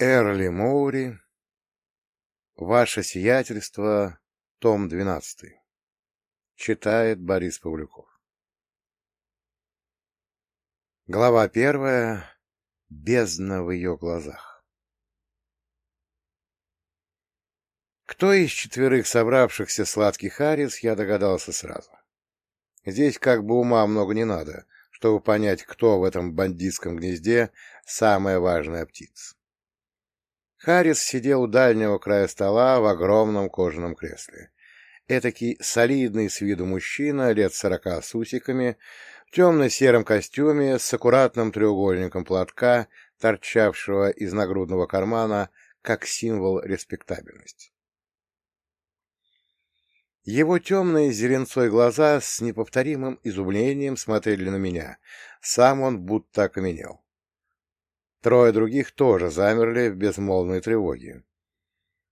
Эрли Моури, Ваше сиятельство, том 12. Читает Борис Павлюков. Глава первая. Бездна в ее глазах. Кто из четверых собравшихся сладких арис, я догадался сразу. Здесь как бы ума много не надо, чтобы понять, кто в этом бандитском гнезде самая важная птица. Харрис сидел у дальнего края стола в огромном кожаном кресле. Этакий солидный с виду мужчина, лет сорока с усиками, в темно-сером костюме с аккуратным треугольником платка, торчавшего из нагрудного кармана, как символ респектабельности. Его темные зеленцой глаза с неповторимым изумлением смотрели на меня. Сам он будто окаменел. Трое других тоже замерли в безмолвной тревоге.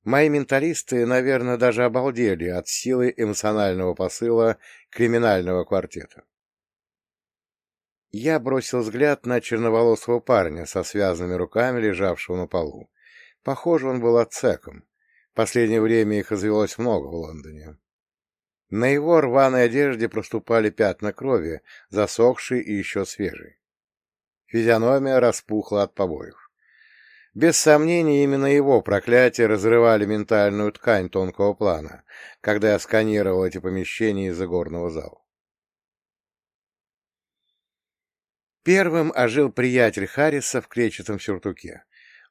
Мои менталисты, наверное, даже обалдели от силы эмоционального посыла криминального квартета. Я бросил взгляд на черноволосого парня со связанными руками, лежавшего на полу. Похоже, он был отцеком. В последнее время их развелось много в Лондоне. На его рваной одежде проступали пятна крови, засохшие и еще свежие. Физиономия распухла от побоев. Без сомнения, именно его проклятия разрывали ментальную ткань тонкого плана, когда я сканировал эти помещения из игорного зала. Первым ожил приятель Харриса в кречетом сюртуке.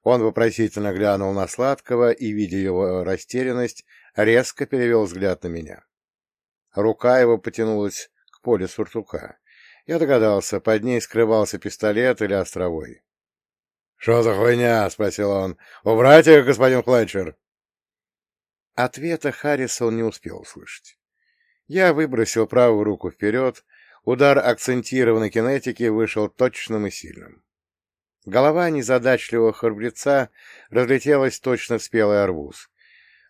Он вопросительно глянул на Сладкого и, видя его растерянность, резко перевел взгляд на меня. Рука его потянулась к полю сюртука. Я догадался, под ней скрывался пистолет или островой. — Что за хуйня? — спросил он. — Убрать их, господин Флетчер? Ответа Харриса он не успел услышать. Я выбросил правую руку вперед, удар акцентированной кинетики вышел точным и сильным. Голова незадачливого храбреца разлетелась точно в спелый арбуз.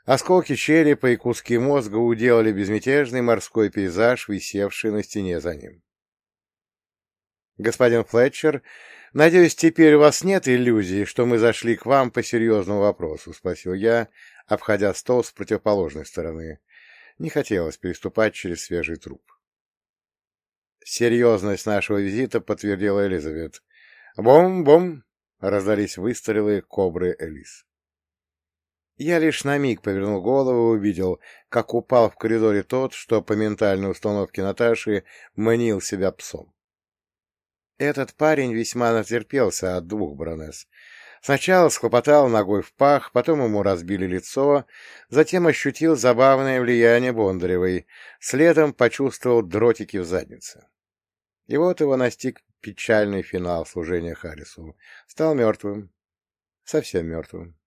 Осколки черепа и куски мозга уделали безмятежный морской пейзаж, висевший на стене за ним. Господин Флетчер, надеюсь, теперь у вас нет иллюзий, что мы зашли к вам по серьезному вопросу, — спросил я, обходя стол с противоположной стороны. Не хотелось переступать через свежий труп. Серьезность нашего визита подтвердила Элизабет. «Бом-бом!» — раздались выстрелы кобры Элис. Я лишь на миг повернул голову и увидел, как упал в коридоре тот, что по ментальной установке Наташи манил себя псом. Этот парень весьма натерпелся от двух баронесс. Сначала схлопотал ногой в пах, потом ему разбили лицо, затем ощутил забавное влияние Бондаревой, следом почувствовал дротики в заднице. И вот его настиг печальный финал служения Харрису. Стал мертвым. Совсем мертвым.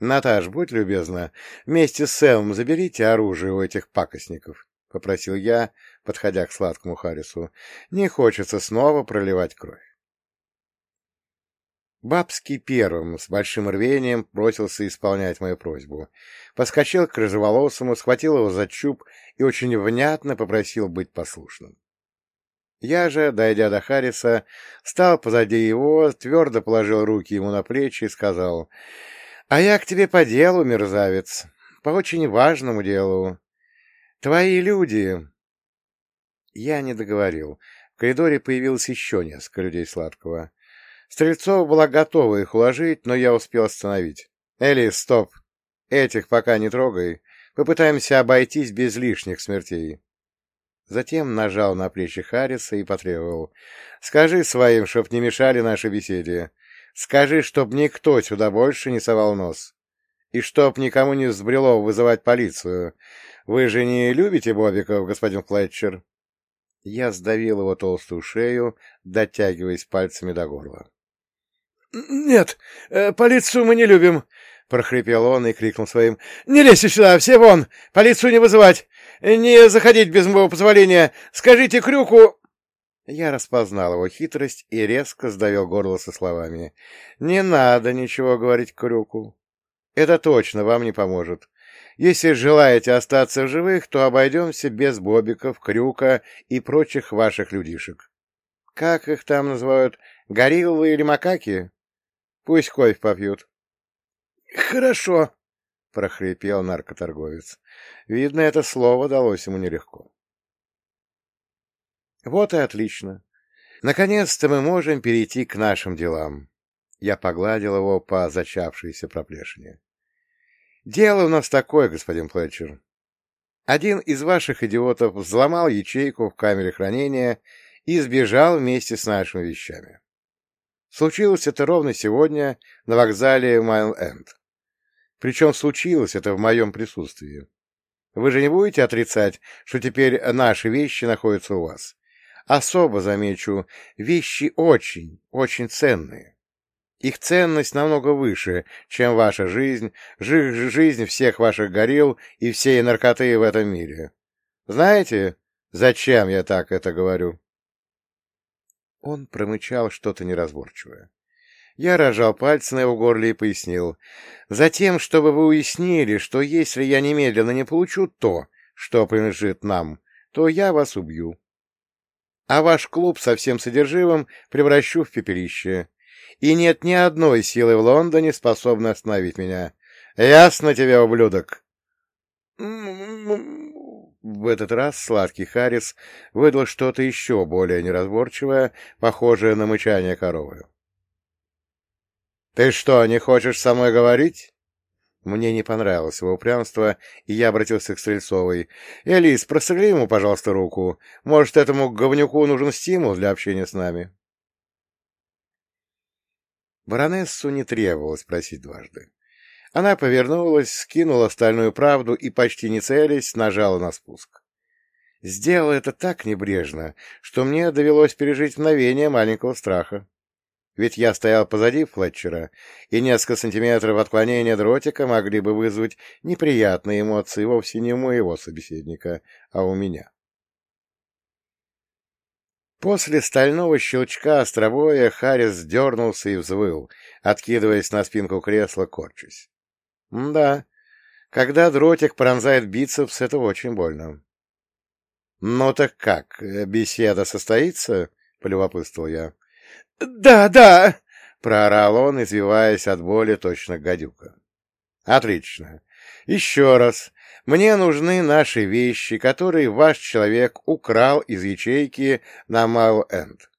«Наташ, будь любезна, вместе с Сэмом заберите оружие у этих пакостников», — попросил я, подходя к сладкому Харрису. «Не хочется снова проливать кровь». Бабский первым с большим рвением бросился исполнять мою просьбу. Подскочил к рыжеволосому, схватил его за чуб и очень внятно попросил быть послушным. Я же, дойдя до Харриса, стал позади его, твердо положил руки ему на плечи и сказал, «А я к тебе по делу, мерзавец, по очень важному делу. Твои люди...» Я не договорил. В коридоре появилось еще несколько людей сладкого. Стрельцова была готова их уложить, но я успел остановить. «Элли, стоп! Этих пока не трогай. Попытаемся обойтись без лишних смертей». Затем нажал на плечи Харриса и потребовал. «Скажи своим, чтоб не мешали нашей беседе. Скажи, чтоб никто сюда больше не совал нос. И чтоб никому не взбрело вызывать полицию. Вы же не любите бобиков, господин Флетчер?» Я сдавил его толстую шею, дотягиваясь пальцами до горла. — Нет, э, полицию мы не любим, — прохрипел он и крикнул своим. — Не лезьте сюда, все вон! Полицию не вызывать! Не заходить без моего позволения! Скажите Крюку... Я распознал его хитрость и резко сдавил горло со словами. — Не надо ничего говорить Крюку. Это точно вам не поможет. Если желаете остаться в живых, то обойдемся без бобиков, крюка и прочих ваших людишек. Как их там называют? Гориллы или макаки? Пусть кофе попьют. — Хорошо, — прохрипел наркоторговец. Видно, это слово далось ему нелегко. Вот и отлично. Наконец-то мы можем перейти к нашим делам. Я погладил его по зачавшейся проплешине. Дело у нас такое, господин Флетчер. Один из ваших идиотов взломал ячейку в камере хранения и сбежал вместе с нашими вещами. Случилось это ровно сегодня на вокзале Майл-Энд. Причем случилось это в моем присутствии. Вы же не будете отрицать, что теперь наши вещи находятся у вас? Особо замечу, вещи очень, очень ценные. Их ценность намного выше, чем ваша жизнь, жизнь всех ваших горилл и всей наркоты в этом мире. Знаете, зачем я так это говорю? Он промычал что-то неразборчивое. Я рожал пальцы на его горле и пояснил. Затем, чтобы вы уяснили, что если я немедленно не получу то, что принадлежит нам, то я вас убью. А ваш клуб со всем содержимым превращу в пепелище. И нет ни одной силы в Лондоне, способной остановить меня. Ясно тебе, ублюдок? В этот раз сладкий Харрис выдал что-то еще более неразборчивое, похожее на мычание коровы. — Ты что, не хочешь со мной говорить? Мне не понравилось его упрямство, и я обратился к Стрельцовой. — Элис, прострели ему, пожалуйста, руку. Может, этому говнюку нужен стимул для общения с нами? Баронессу не требовалось просить дважды. Она повернулась, скинула стальную правду и, почти не целясь, нажала на спуск. Сделала это так небрежно, что мне довелось пережить мгновение маленького страха. Ведь я стоял позади Флетчера, и несколько сантиметров отклонения дротика могли бы вызвать неприятные эмоции вовсе не у моего собеседника, а у меня. После стального щелчка островоя Харрис дернулся и взвыл, откидываясь на спинку кресла, корчась. Да, когда дротик пронзает бицепс, это очень больно. — Ну так как, беседа состоится? — полюбопытствовал я. — Да, да! — проорал он, извиваясь от боли точно гадюка. — Отлично. Еще раз. Мне нужны наши вещи, которые ваш человек украл из ячейки на Мау-Энд.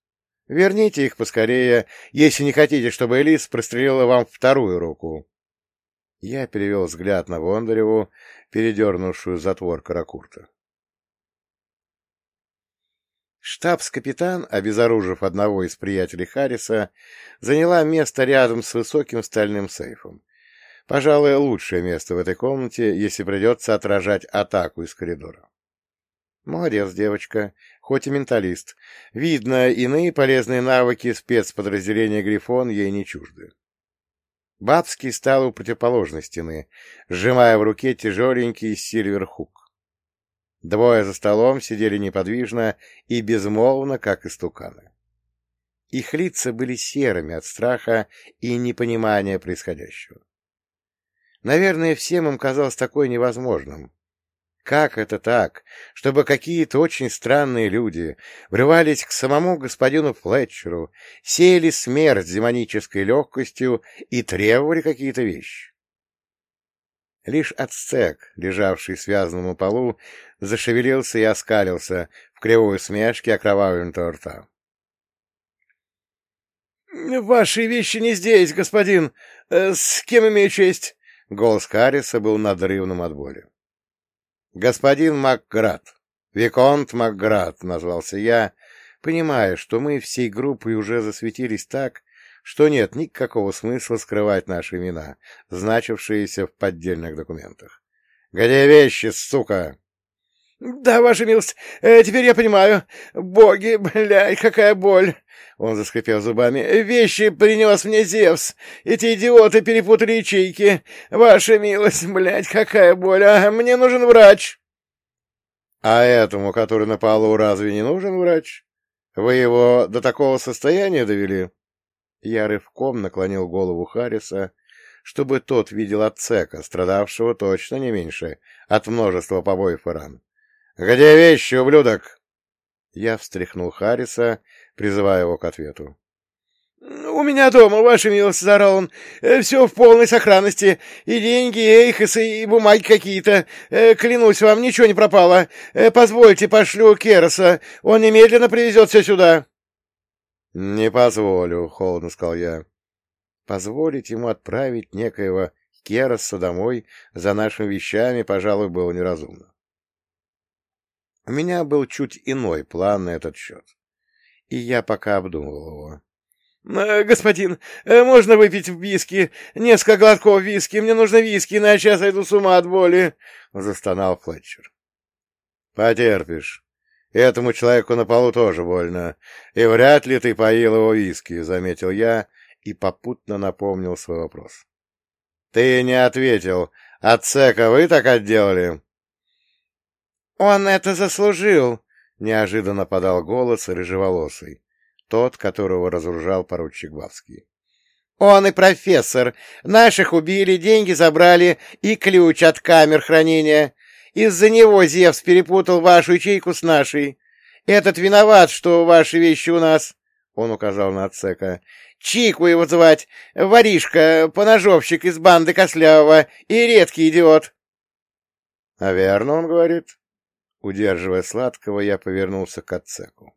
Верните их поскорее, если не хотите, чтобы Элис прострелила вам вторую руку. Я перевел взгляд на Вондареву, передернувшую затвор каракурта. Штабс-капитан, обезоружив одного из приятелей Харриса, заняла место рядом с высоким стальным сейфом. Пожалуй, лучшее место в этой комнате, если придется отражать атаку из коридора. Молодец, девочка, хоть и менталист. Видно, иные полезные навыки спецподразделения «Грифон» ей не чужды. Бабский стал у противоположной стены, сжимая в руке тяжеленький сильверхук. Двое за столом сидели неподвижно и безмолвно, как истуканы. Их лица были серыми от страха и непонимания происходящего. Наверное, всем им казалось такое невозможным. Как это так, чтобы какие-то очень странные люди врывались к самому господину Флетчеру, сеяли смерть с демонической легкостью и требовали какие-то вещи? Лишь ацтек, лежавший связанным на полу, зашевелился и оскалился в кривой усмешке окровавленного рта. — Ваши вещи не здесь, господин. Э, с кем имею честь? Голос Харриса был надрывным от боли. «Господин Макград, Виконт Макград», — назвался я, понимая, что мы всей группой уже засветились так, что нет никакого смысла скрывать наши имена, значившиеся в поддельных документах. «Где вещи, сука?» «Да, ваша милость, э, теперь я понимаю. Боги, блядь, какая боль!» Он заскрипел зубами. «Вещи принес мне Зевс. Эти идиоты перепутали ячейки. Ваша милость, блядь, какая боль! А мне нужен врач!» «А этому, который на полу, разве не нужен врач? Вы его до такого состояния довели?» Я рывком наклонил голову Харриса, чтобы тот видел отцека, страдавшего точно не меньше от множества побоев и ран. «Где вещи, ублюдок?» Я встряхнул Харриса, призывая его к ответу. «У меня дома, ваша милость, — заорал он, — все в полной сохранности. И деньги, и эйхосы, и бумаги какие-то. Клянусь вам, ничего не пропало. Позвольте, пошлю Кероса. Он немедленно привезет все сюда». «Не позволю», — холодно сказал я. Позволить ему отправить некоего Кероса домой за нашими вещами, пожалуй, было неразумно. У меня был чуть иной план на этот счет, и я пока обдумывал его. Э, «Господин, э, можно выпить виски? Несколько глотков виски. Мне нужно виски, иначе я сойду с ума от боли», — застонал Флетчер. «Потерпишь. Этому человеку на полу тоже больно. И вряд ли ты поил его виски», — заметил я и попутно напомнил свой вопрос. «Ты не ответил. Отцека вы так отделали?» «Он это заслужил», — неожиданно подал голос рыжеволосый тот, которого разоружал поручик Главский. «Он и профессор. Наших убили, деньги забрали и ключ от камер хранения. Из-за него Зевс перепутал вашу ячейку с нашей. Этот виноват, что ваши вещи у нас...» Он указал на отсека. «Чику его звать. Воришка, поножовщик из банды Кослявого и редкий идиот». «А верно он говорит?» Удерживая сладкого, я повернулся к отцеку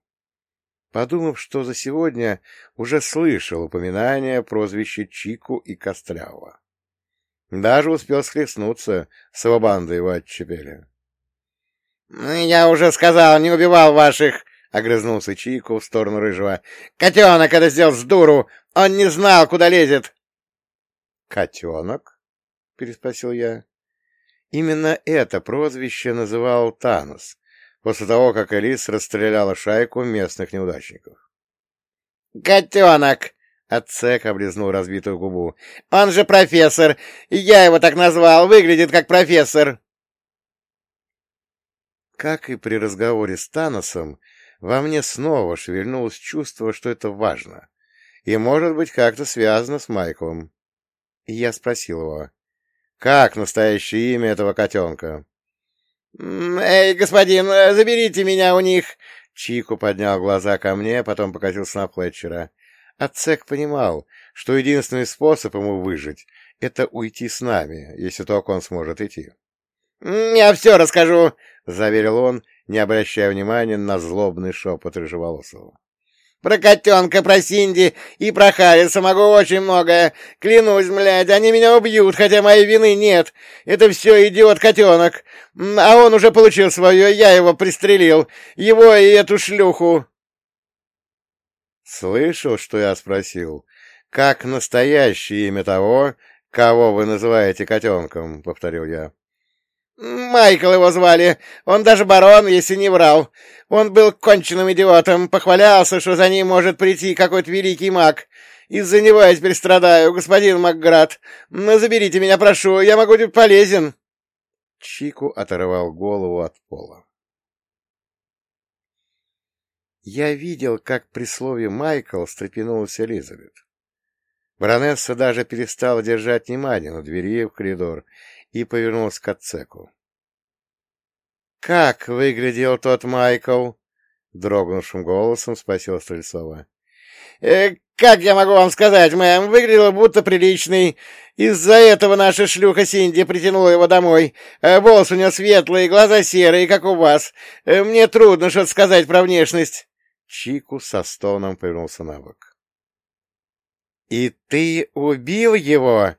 подумав, что за сегодня уже слышал упоминание о прозвище Чику и Кострявого. Даже успел схлестнуться с его бандой его отчепели. — Я уже сказал, не убивал ваших! — огрызнулся Чику в сторону Рыжего. — Котенок это сделал с дуру! Он не знал, куда лезет! — Котенок? — переспросил я. Именно это прозвище называл Танос, после того, как Элис расстреляла шайку местных неудачников. «Котенок!» — Отцек облизнул разбитую губу. «Он же профессор! Я его так назвал! Выглядит как профессор!» Как и при разговоре с Таносом, во мне снова шевельнулось чувство, что это важно, и, может быть, как-то связано с Майклом. И я спросил его, как настоящее имя этого котенка? «Эй, господин, э, заберите меня у них!» Чику поднял глаза ко мне, потом покатился на Флетчера. Отцек понимал, что единственный способ ему выжить — это уйти с нами, если только он сможет идти. «Я все расскажу!» — заверил он, не обращая внимания на злобный шепот рыжеволосого. Про котенка, про Синди и про Харриса могу очень многое. Клянусь, блядь, они меня убьют, хотя моей вины нет. Это все идиот-котенок. А он уже получил свое, я его пристрелил. Его и эту шлюху. Слышал, что я спросил? Как настоящее имя того, кого вы называете котенком, — повторил я. Майкл его звали. Он даже барон, если не врал. Он был конченным идиотом, похвалялся, что за ним может прийти какой-то великий маг. Из-за него я теперь страдаю, господин Макград. Ну, заберите меня, прошу, я могу быть полезен. Чику оторвал голову от пола. Я видел, как при слове «Майкл» встрепенулась Элизабет. Баронесса даже перестала держать внимание на двери в коридор и повернулась к отцеку. «Как выглядел тот Майкл?» — дрогнувшим голосом спросила Стрельцова. «Э, «Как я могу вам сказать, мэм? Выглядел будто приличный. Из-за этого наша шлюха Синди притянула его домой. Э, волосы у него светлые, глаза серые, как у вас. Э, мне трудно что-то сказать про внешность». Чику со стоном повернулся на бок. «И ты убил его?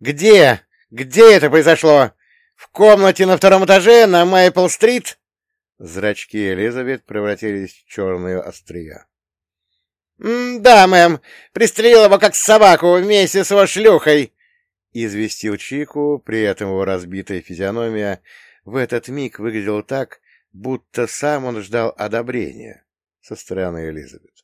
Где?» Где это произошло? В комнате на втором этаже на Майпл-стрит?» Зрачки Элизабет превратились в черные острия. «Да, мэм, пристрелил его как собаку вместе с его шлюхой!» — известил Чику, при этом его разбитая физиономия в этот миг выглядела так, будто сам он ждал одобрения со стороны Элизабет.